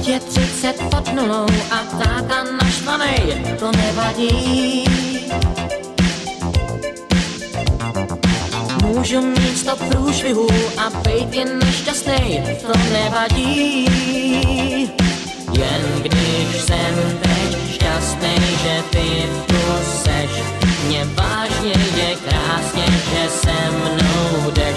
před pod nulou a táta naštvanej, to nevadí. Můžu mít sto průšvihů a být jen nešťastný, to nevadí. Jen když jsem teď šťastný, že ty tu seš, mě vážně je krásně, že se mnou jdeš,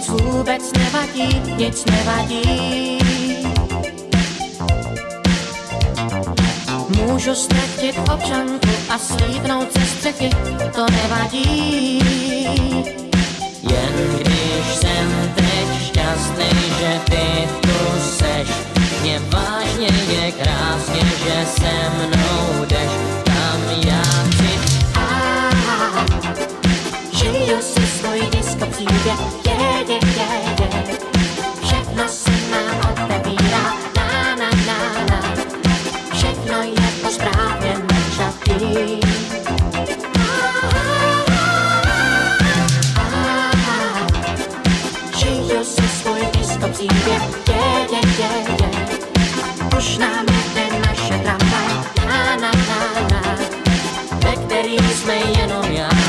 nic vůbec nevadí, nic nevadí. Můžu ztratit občanku a slíbnout ze střechy, to nevadí. Jen když jsem Žiju svůj. Všechno na, na, na, na. Všechno je svůj. Už nám jede naše tramvaj, na, na, na, na. Ve který jsme jenom já.